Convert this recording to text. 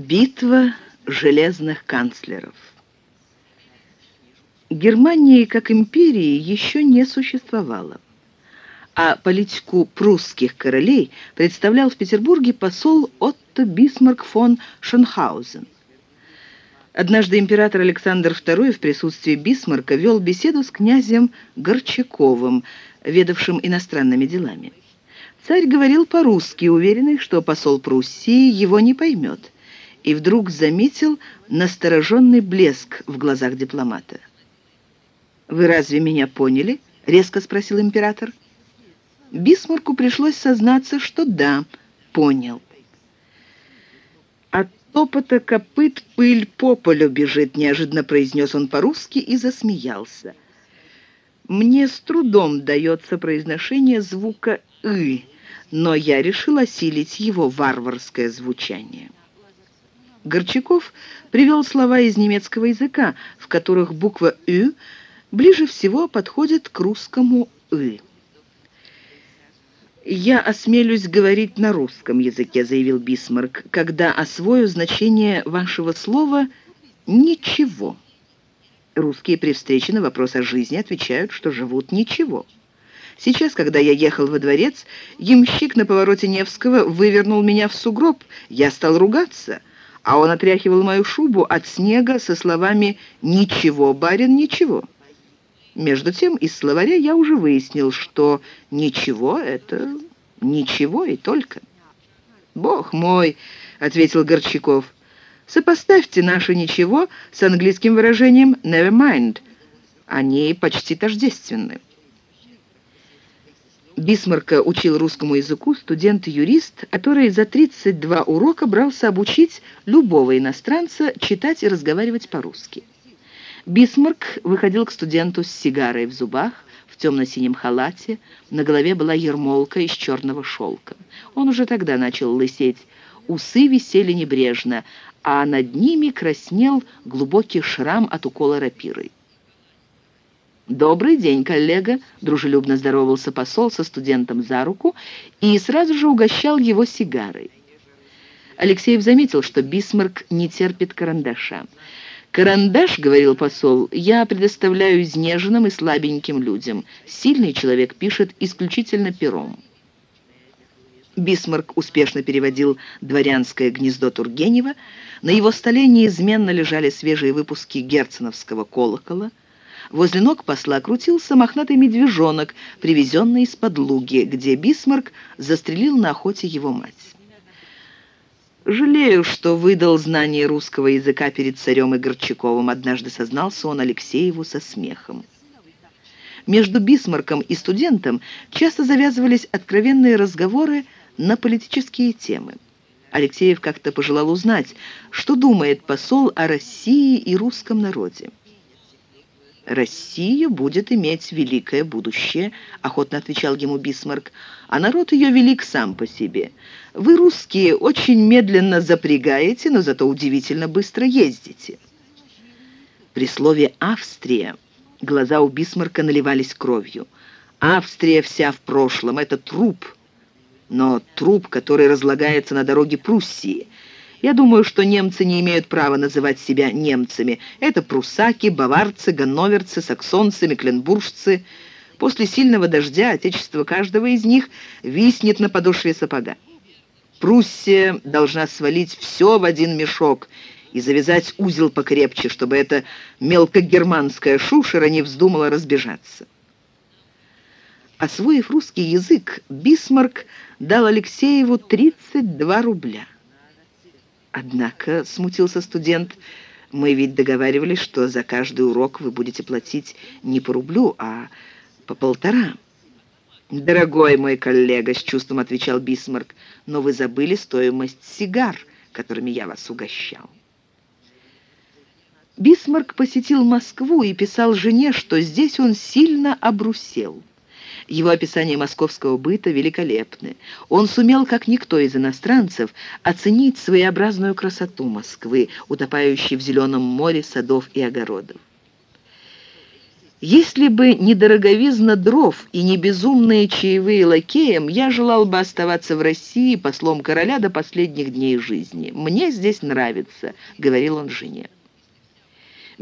Битва железных канцлеров. Германии как империи еще не существовало, а политику прусских королей представлял в Петербурге посол Отто Бисмарк фон Шенхаузен. Однажды император Александр II в присутствии Бисмарка вел беседу с князем Горчаковым, ведавшим иностранными делами. Царь говорил по-русски, уверенный, что посол Пруссии его не поймет – и вдруг заметил настороженный блеск в глазах дипломата. «Вы разве меня поняли?» — резко спросил император. Бисмарку пришлось сознаться, что да, понял. «От топота копыт пыль по полю бежит», — неожиданно произнес он по-русски и засмеялся. «Мне с трудом дается произношение звука «ы», но я решил осилить его варварское звучание». Горчаков привел слова из немецкого языка, в которых буква «ü» ближе всего подходит к русскому «ы». «Я осмелюсь говорить на русском языке», — заявил Бисмарк, «когда освою значение вашего слова «ничего». Русские при встрече на вопрос о жизни отвечают, что живут ничего. Сейчас, когда я ехал во дворец, ямщик на повороте Невского вывернул меня в сугроб. Я стал ругаться — а он отряхивал мою шубу от снега со словами «Ничего, барин, ничего». Между тем, из словаря я уже выяснил, что «ничего» — это «ничего» и только. «Бог мой!» — ответил Горчаков. «Сопоставьте наше «ничего» с английским выражением «never mind». Они почти тождественны». Бисмарка учил русскому языку студент-юрист, который за 32 урока брался обучить любого иностранца читать и разговаривать по-русски. Бисмарк выходил к студенту с сигарой в зубах, в темно-синем халате, на голове была ермолка из черного шелка. Он уже тогда начал лысеть, усы висели небрежно, а над ними краснел глубокий шрам от укола рапирой. «Добрый день, коллега!» — дружелюбно здоровался посол со студентом за руку и сразу же угощал его сигарой. Алексеев заметил, что Бисмарк не терпит карандаша. «Карандаш, — говорил посол, — я предоставляю изнеженным и слабеньким людям. Сильный человек пишет исключительно пером». Бисмарк успешно переводил «Дворянское гнездо Тургенева». На его столе неизменно лежали свежие выпуски герценовского колокола. Возле ног посла крутился мохнатый медвежонок, привезенный из-под Луги, где Бисмарк застрелил на охоте его мать. «Жалею, что выдал знание русского языка перед царем и Горчаковым», однажды сознался он Алексееву со смехом. Между Бисмарком и студентом часто завязывались откровенные разговоры на политические темы. Алексеев как-то пожелал узнать, что думает посол о России и русском народе. «Россия будет иметь великое будущее», — охотно отвечал ему Бисмарк, «а народ ее велик сам по себе. Вы, русские, очень медленно запрягаете, но зато удивительно быстро ездите». При слове «Австрия» глаза у Бисмарка наливались кровью. «Австрия вся в прошлом, это труп, но труп, который разлагается на дороге Пруссии». Я думаю, что немцы не имеют права называть себя немцами. Это прусаки, баварцы, ганноверцы, саксонцы, мекленбуржцы. После сильного дождя отечество каждого из них виснет на подошве сапога. Пруссия должна свалить все в один мешок и завязать узел покрепче, чтобы эта мелкогерманская шушера не вздумала разбежаться. Освоив русский язык, Бисмарк дал Алексееву 32 рубля. Однако, смутился студент, мы ведь договаривались, что за каждый урок вы будете платить не по рублю, а по полтора. «Дорогой мой коллега», — с чувством отвечал Бисмарк, «но вы забыли стоимость сигар, которыми я вас угощал». Бисмарк посетил Москву и писал жене, что здесь он сильно обрусел. Его описание московского быта великолепны. Он сумел, как никто из иностранцев, оценить своеобразную красоту Москвы, утопающей в зеленом море садов и огородов. Если бы не дороговизна дров и не безумные чаевые лакеям, я желал бы оставаться в России послом короля до последних дней жизни. Мне здесь нравится», — говорил он жене.